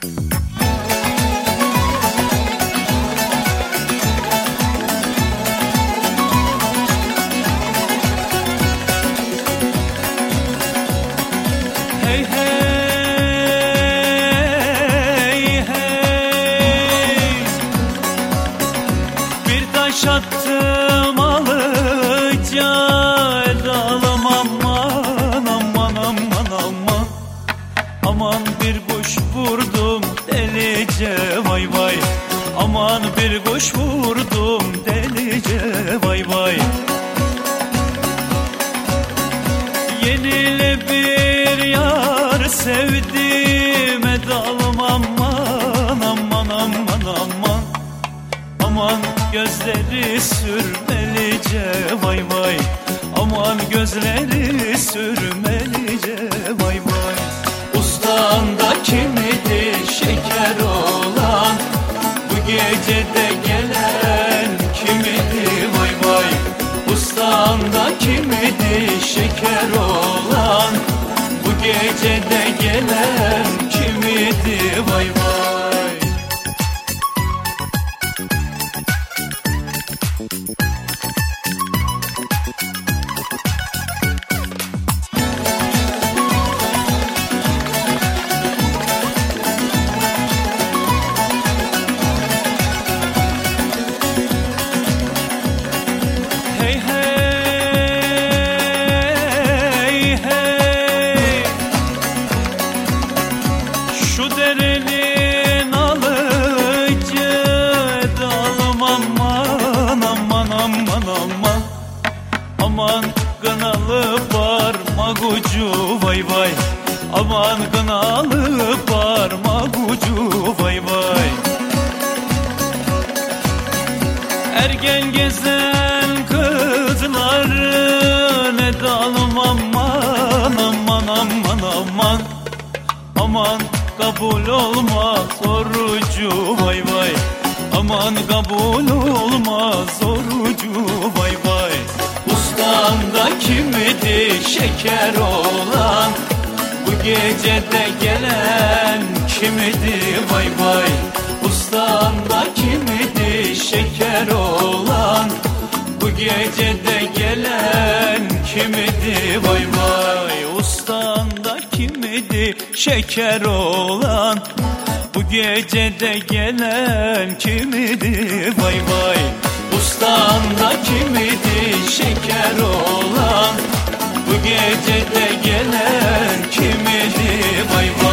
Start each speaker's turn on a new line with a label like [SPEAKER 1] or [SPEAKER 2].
[SPEAKER 1] Hey hey hey. Bir taş attım alıca Dalım aman aman aman aman. Aman bir kuş vurdum Aman bir kuş vurdum delice vay vay. Yenile bir yar sevdim edalım aman aman aman aman. Aman gözleri sürmelice vay vay. Aman gözleri sürmelice vay vay. Ustağında kimidi şeker olan Bu gecede gelen kimidi vay vay Şu derenin alıcı dalım aman aman aman aman. Aman kınalı parmak ucu vay vay. Aman kınalı parmak ucu vay vay. Ergen gezen kabul olmaz orucu vay vay. Aman kabul olmaz orucu vay vay. Ustaında kimidi şeker olan. Bu gecede gelen kimidi vay vay. Ustaında kimidi şeker olan. Bu gecede gelen kimidi vay vay şeker olan Bu gecede gelen kimidi? Vay vay Ustamda kimidi şeker olan Bu gecede gelen kimidi? Vay vay.